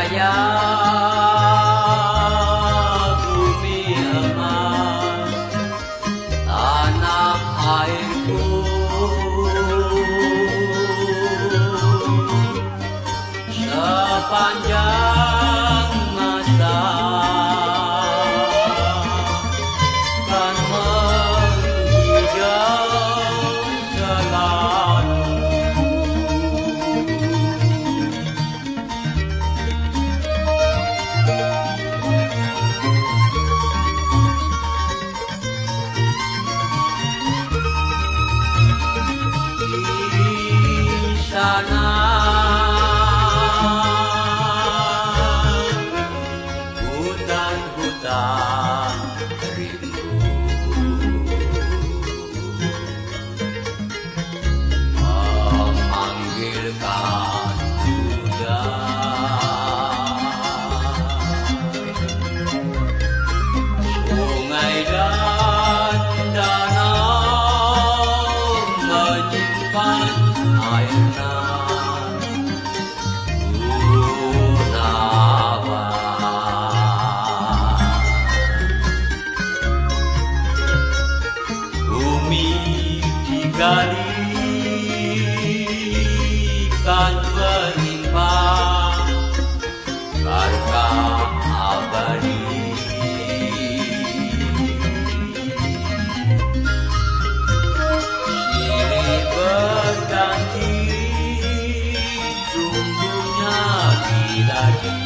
raya bumi emas tanah airku. Sepanjang hutan-hutan rindu memanggilkan kuda sungai dan danau menyimpan air bukan penyimpang Harta abadi Kiri berganti Tunggunya lagi-lagi